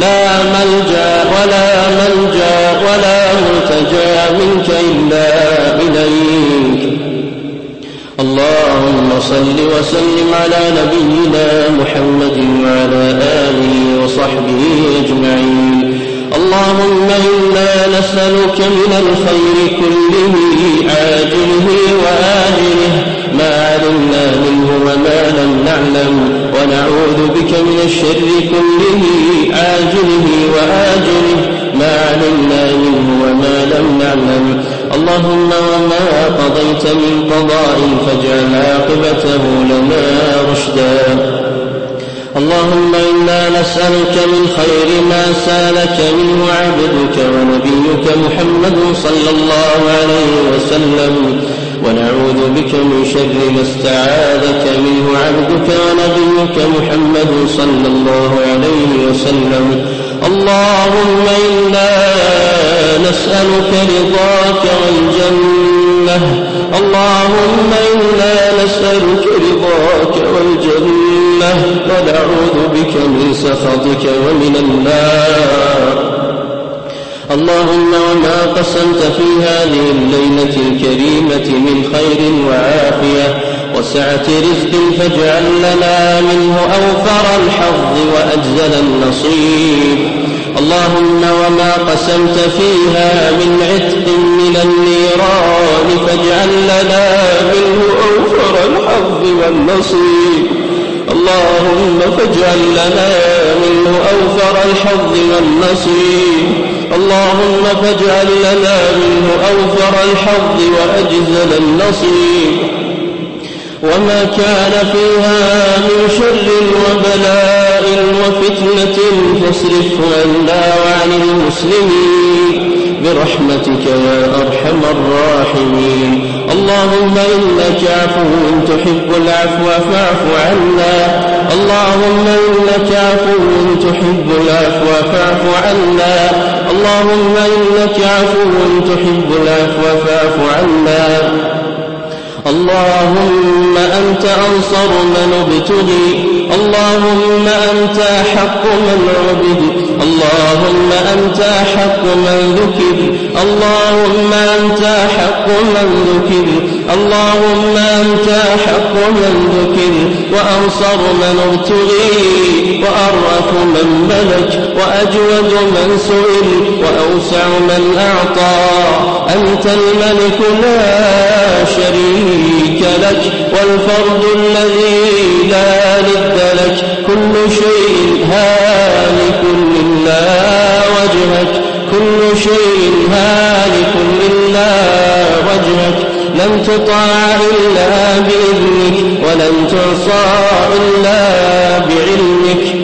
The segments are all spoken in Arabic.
لا ملجأ ولا ملجأ ولا ملتجأ منك إلا إليك. اللهم صل وسلم على نبينا محمد وعلى آله وصحبه أجمعين. اللهم إنا نسألك من الخير كله عاجله وآجله. ما علمنا منه وما لم نعلم ونعوذ بك من الشر كله عاجله وآجله ما علمنا منه وما لم نعلم. اللهم وما قضيت من قضاء فاجعل عاقبته لنا رشدا. اللهم إنا نسألك من خير ما سألك منه عبدك ونبيك محمد صلى الله عليه وسلم. بك من شر ما استعاذك منه عبدك ونبيك محمد صلى الله عليه وسلم. اللهم إنا نسألك رضاك والجنة. اللهم إنا نسألك رضاك والجنة. ونعوذ بك من سخطك ومن النار. اللهم وما قسمت في هذه الليلة الكريمة من خير وعافية وسعة رزق فاجعل لنا منه أوفر الحظ وأجزل النصيب. اللهم وما قسمت فيها من عتق من النيران فاجعل لنا منه أوفر الحظ والنصيب. اللهم فاجعل لنا منه أوفر الحظ والنصيب. اللهم فاجعل لنا منه أوفر الحظ وأجزل النصيب. وما كان فيها من شر وبلاء وفتنة فاصرفه عنا وعن المسلمين. برحمتك يا أرحم الراحمين. اللهم إنك عفو تحب العفو فاعف عنا. اللهم إنك عفو تحب العفو فاعف عنا. اللهم إنك عفو تحب العفو فاعف عنا. اللهم أنت أنصر من ابتغي اللهم أنت حق من عبد اللهم أنت حق من ذكر اللهم أنت حق من ذكر اللهم أنت حق من ذكر وأنصر من ابتغي وأرأف من ملك. وأجود من سئل وأوسع من أعطى. أنت الملك لا شريك لك والفرد الذي لا ند لك. كل شيء هالك إلا وجهك. كل شيء هالك إلا وجهك. لن تطاع إلا بإذنك ولن تعصى إلا بعلمك.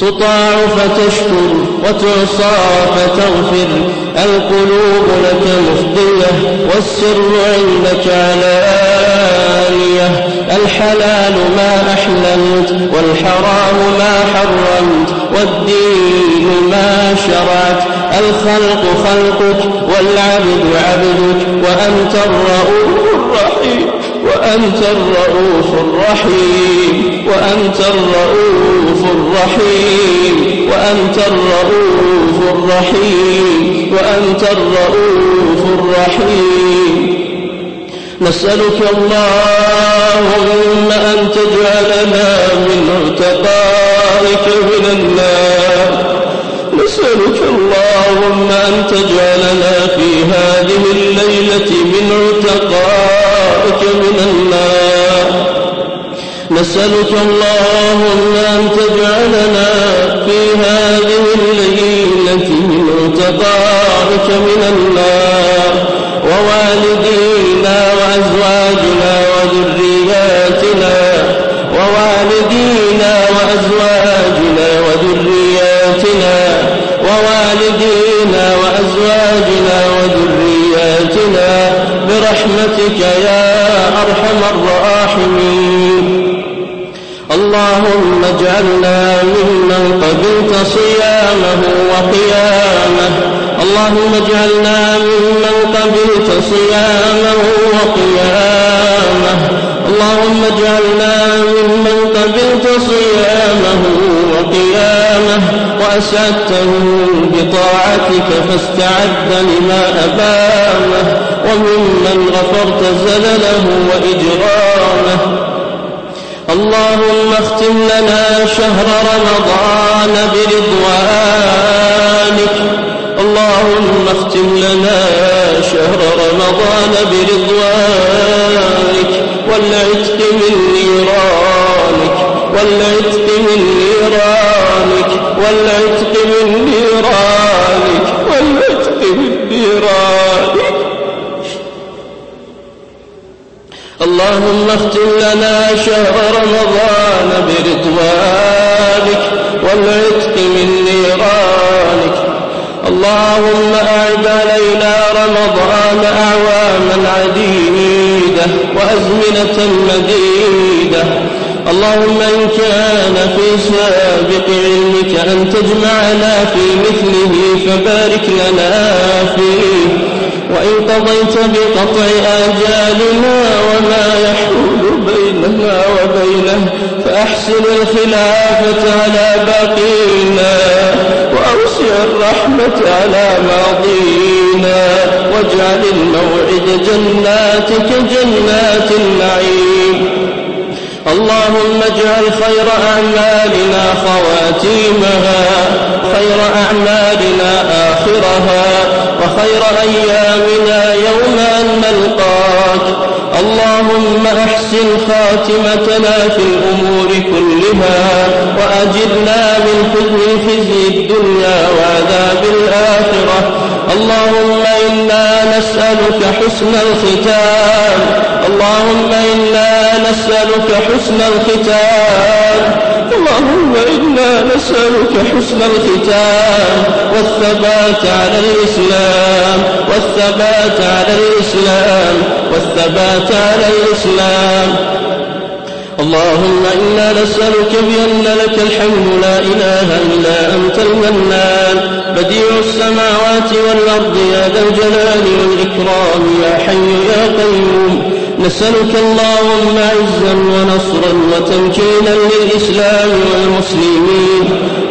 تطاع فتشكر وتعصى فتغفر. القلوب لك مفضية والسر عندك علانية الحلال ما أحللت والحرام ما حرمت والدين ما شرعت. الخلق خلقك والعبد عبدك. وأنت الرؤوف الرحيم. وأنت الرؤوف الرحيم. وأنت الرؤوف الرحيم وأنت الرؤوف الرحيم وأنت الرؤوف الرحيم. نسألك اللهم أن تجعلنا من عتقائك من النار. نسألك اللهم أن تجعلنا في هذه الليلة لقاك من النار. نسألك اللهم أن تجعلنا في هذه الليلة من تقارك من النار ووالدينا وأزواجنا وذرياتنا اللهم اجعلنا ممن قبلت صيامه وقيامه. اللهم اجعلنا ممن قبلت صيامه وقيامه. اللهم اجعلنا ممن قبلت صيامه وقيامه. وأسعدته بطاعتك فاستعد لما أبامه. وممن غفرت زلله وإجرامه. اللهم اختم لنا شهر رمضان برضوانك. اللهم اختم لنا شهر رمضان برضوانك. والعتق من نيرانك. والعتق من نيرانك. والعتق من نيرانك. اللهم اختم لنا شهر رمضان برضوانك والعتق من نيرانك. اللهم أعد علينا رمضان أعواما عديدة وأزمنة مديدة. اللهم إن كان في سابق علمك أن تجمعنا في مثله فبارك لنا فيه. وإن قضيت بقطع آجالنا وما يحول بيننا وبينه فأحسن الخلافة على باقينا وأوسع الرحمة على ماضينا واجعل الموعد جناتك جنات النعيم. اللهم اجعل خير أعمالنا خواتيمها خير أعمالنا آخرها وخير أيامنا يوم أن نلقاك. اللهم أحسن خاتمتنا في الأمور كلها وأجرنا من خزي الدنيا وعذاب الآخرة. اللهم إنا نسألك حسن الختام. اللهم إنا نسألك حسن الختام. اللهم إنا نسألك حسن الختام. والثبات على الإسلام. والثبات على الإسلام. والثبات على الإسلام. اللهم إنا نسألك بأن لك الحمد لا إله إلا أنت المنان. بديع السماوات والأرض يا ذا الجلال والإكرام يا حي يا قيوم. نسألك اللهم عزا ونصرا وتمكينا للإسلام والمسلمين.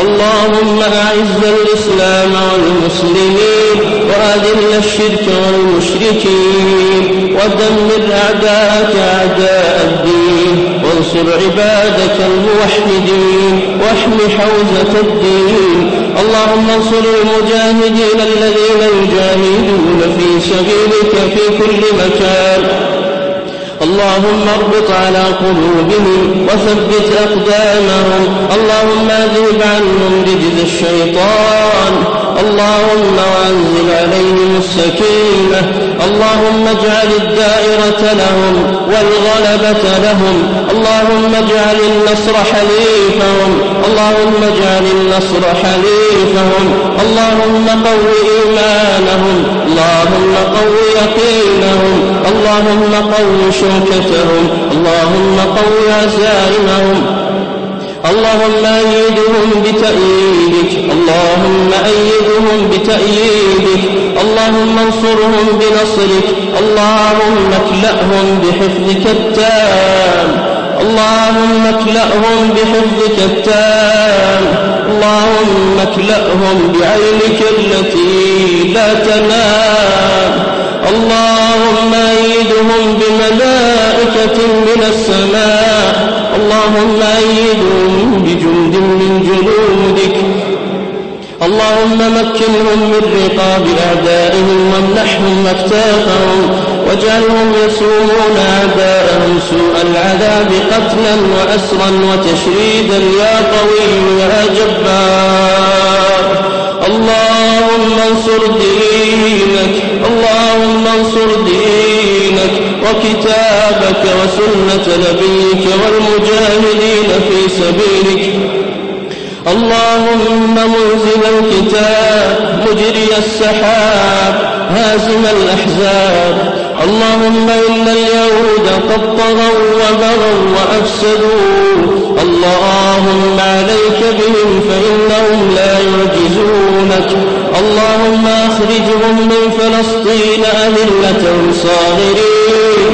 اللهم أعز الإسلام والمسلمين وأذل الشرك والمشركين ودمر أعداءك أعداء الدين. وانصر عبادك الموحدين واحم حوزة الدين. اللهم انصر المجاهدين الذين يجاهدون في سبيلك في كل مكان. اللهم اربط على قلوبهم وثبت أقدامهم. اللهم اذهب عنهم رجز الشيطان. اللهم وانزل عليهم السكينة اللهم اجعل الدائرة لهم والغلبة لهم اللهم اجعل النصر حليفهم اللهم اجعل النصر حليفهم اللهم قو إيمانهم اللهم قو يقينهم اللهم قو شوكتهم اللهم قو عزائمهم. اللهم أيدهم بتأييدك. اللهم أيدهم بتأييدك. اللهم انصرهم بنصرك. اللهم اكلأهم بحفظك التام. اللهم اكلأهم بحفظك التام. اللهم اكلأهم بعينك التي لا تنام. اللهم أيدهم بملائكة من السماء. اللهم أيدهم بجند من جنودك. اللهم مكنهم من رقاب أعدائهم وامنحهم أكتافهم واجعلهم يسومون أعداءهم سوء العذاب قتلا وأسرا وتشريدا يا قوي يا جبار. اللهم انصر دينك اللهم انصر دينك وكتابك وسنة نبيك والمجاهدين في سبيلك. اللهم منزل الكتاب مجري السحاب هازم الأحزاب. اللهم إن اليهود قد طغوا وبغوا وأفسدوا اللهم عليك بهم فإنهم لا يعجزونك. اللهم أخرجهم من فلسطين أذلة صاغرين.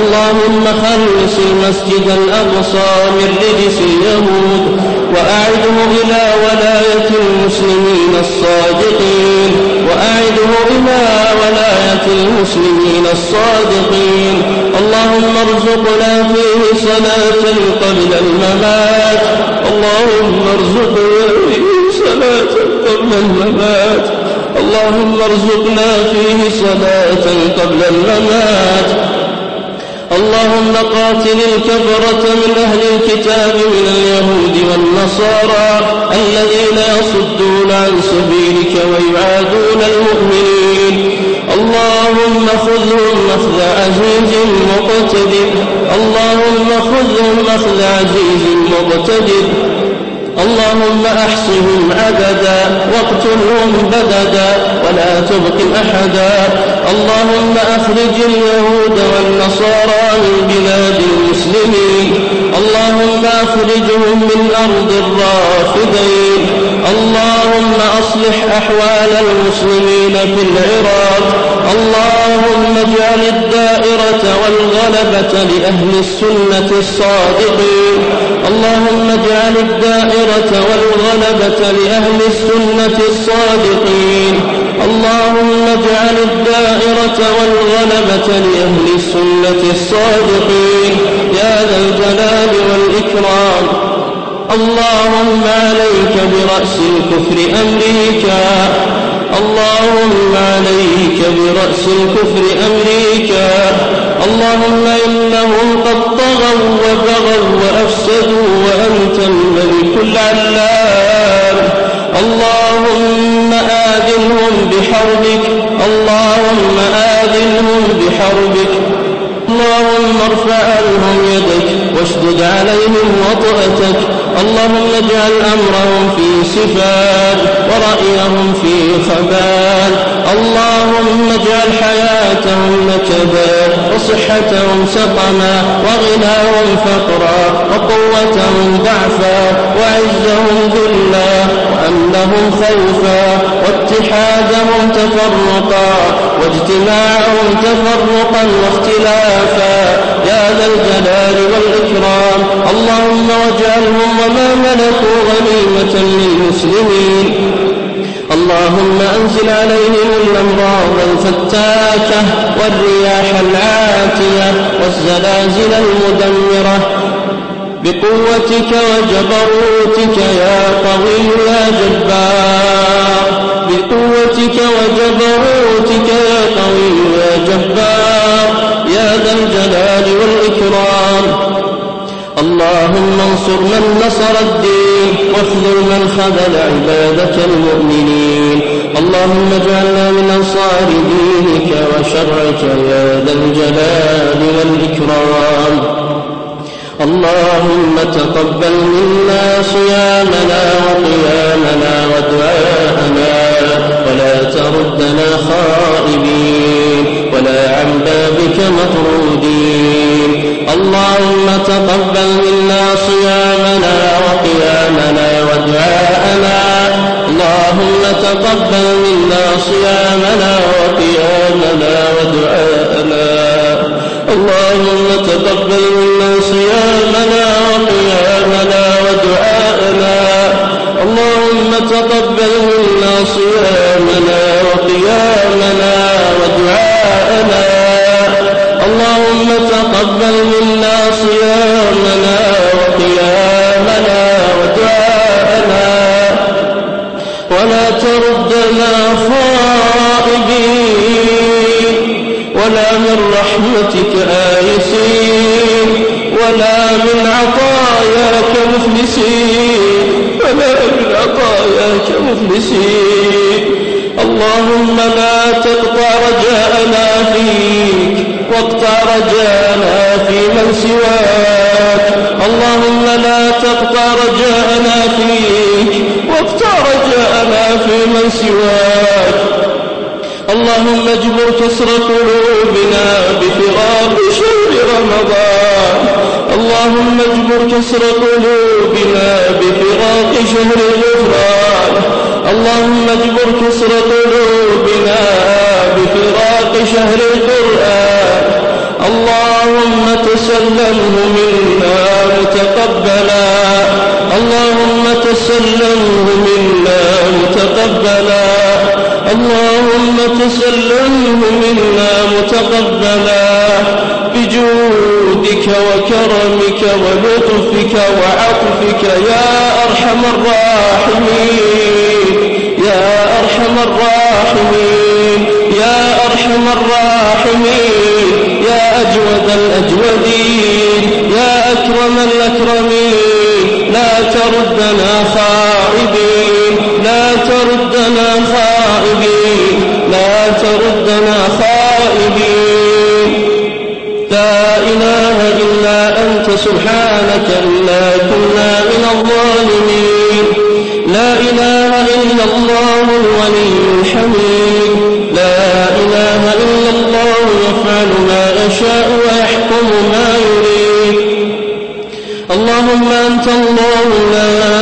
اللهم خلص المسجد الأقصى من رجس اليهود وأعده إلى ولاية المسلمين الصادقين. وأعده إلى ولاية المسلمين الصادقين. اللهم ارزقنا فيه صلاة قبل الممات. اللهم ارزقنا فيه صلاة قبل الممات. اللهم ارزقنا فيه صلاة قبل الممات. اللهم قاتل الكفرة من أهل الكتاب من اليهود والنصارى الذين يصدون عن سبيلك ويعادون المؤمنين. اللهم خذهم أخذ عزيز مقتدر. اللهم خذهم أخذ عزيز مقتدر. اللهم أحصهم عددا واقتلهم بددا ولا تبق أحدا. اللهم أخرج اليهود والنصارى من بلاد المسلمين. اللهم أخرجهم من أرض الرافدين. اللهم أصلح أحوال المسلمين في العراق. اللهم اجعل الدائرة والغلبة لأهل السنة الصادقين. اللهم اجعل الدائرة والغلبة لأهل السنة الصادقين. اللهم اجعل الدائرة والغلبة لأهل السنة الصادقين. يا ذا الجلال والإكرام. اللهم عليك برأس الكفر أمريكا. اللهم عليك برأس الكفر أمريكا. اللهم إنهم قد طغوا وبغوا وأفسدوا وأنت الملك العلام. اللهم آذنهم بحربك اللهم آذنهم بحربك. اللهم ارفع عنهم يدك واشدد عليهم وطأتك. اللهم اجعل أمرهم في سفال ورأيهم في خبال اللهم اجعل حياتهم نكبا وصحتهم سقما وغناهم فقرا وقوتهم ضعفا وعزهم ذلا وأمنهم خوفا واتحادهم تفرقا واجتماعهم تفرقا واختلافا يا ذا الجلال والإكرام. اللهم واجعلهم وما ملكوا غنيمة للمسلمين. اللهم أنزل عليهم الأمراض الفتاكة والرياح العاتية والزلازل المدمرة. بقوتك وجبروتك يا قوي يا جبار. بقوتك وجبروتك يا قوي يا جبار يا ذا الجلال والإكرام. اللهم انصر من نصر الدين واخذل من خذل عبادك المؤمنين. اللهم اجعلنا من أنصار دينك وشرعك يا ذا الجلال والإكرام. اللهم تقبل منا صيامنا وقيامنا ودعاءنا ولا تردنا خائبين. ولا عن بابك مطرودين. اللهم تقبل منا صيامنا وقيامنا ودعاءنا. اللهم تقبل منا صيامنا وقيامنا ودعاءنا. اللهم تقبل منا صيامنا وقيامنا ودعاءنا. اللهم تقبل منا صيامنا وقيامنا ودعاءنا. اللهم تقبل منا صيامنا وقيامنا ودعاءنا. ولا تردنا خائبين. ولا من رحمتك آيسين. ولا من عطاياك مفلسين. ولا من عطاياك مفلسين اللهم لا تقطع رجاءنا فيك واقطع رجاءنا في من سواك. اللهم لا تقطع رجاءنا فيك واقطع رجاءنا في من سواك. اللهم اجبر كسر قلوبنا بفراق شهر رمضان. اللهم اجبر كسر قلوبنا بفراق شهر الغفران اللهم اجبر كسر قلوبنا بفراق شهر القرآن. اللهم تسلمه منا متقبلا. اللهم تسلمه منا متقبلا. اللهم تسلمه منا متقبلا بجودك وكرمك ولطفك وعطفك يا أرحم الراحمين يا أرحم الراحمين يا أرحم الراحمين يا أجود الأجودين يا أكرم الأكرمين لا تردنا خائبين. لا تردنا خائبين لا تردنا خائبين لا إله إلا أنت سبحانك إنا كنا من الظالمين. لا إله إلا الله الولي الحميد. لا إله إلا الله يفعل ما يشاء ويحكم ما يريد. أنت الله لا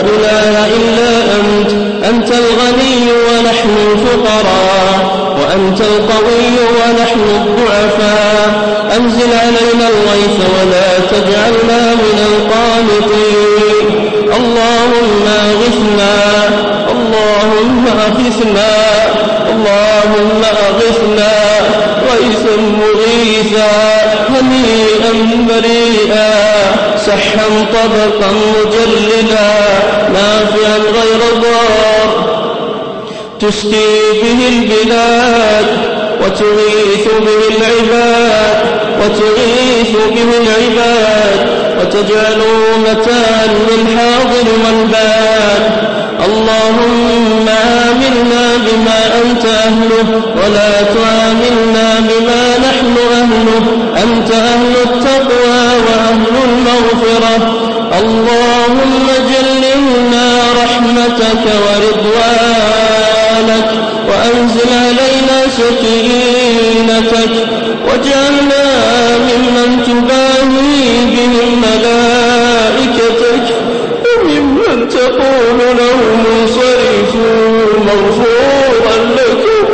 إله إلا أنت. أنت الغني ونحن الفقراء وأنت القوي ونحن الضعفاء. أنزل علينا الغيث ولا تجعلنا من القانطين. اللهم أغثنا اللهم أغثنا اللهم أغثنا. غيثا مغيثا هنيئا مريئا سحا طبقا مجللا نافعا غير ضار. تسقي به البلاد وتغيث به العباد وتغيث به العباد وتجعله متان للحاضر والباد. اللهم عاملنا بما أنت أهله ولا تعاملنا بما نحن أهله. أنت أهل التقوى وأهل المغفرة. اللهم جللنا رحمتك ورضوانك وأنزل علينا سكينتك واجعلنا ممن تباهي بهم ملائكتك وممن تقول لهم انصرفوا مغفورا لكم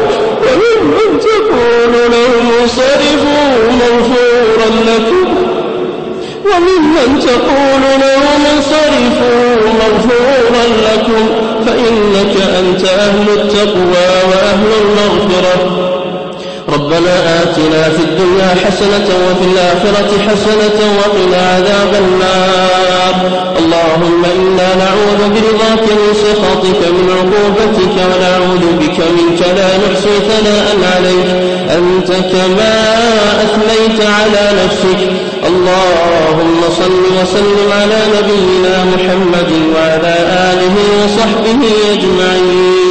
وممن تقول لهم انصرفوا مغفورا لكم وممن تقول لهم انصرفوا مغفورا لكم فإنك أنت أهل التقوى وأهل المغفرة. ربنا آتنا في الدنيا حسنة وفي الآخرة حسنة وقنا عذاب النار. اللهم إنا نعوذ برضاك من سخطك من عقوبتك ونعوذ بك منك لا نحصي ثناء عليك. أنت كما أثنيت على نفسك. اللهم صل وسلم على نبينا محمد وعلى آله وصحبه أجمعين.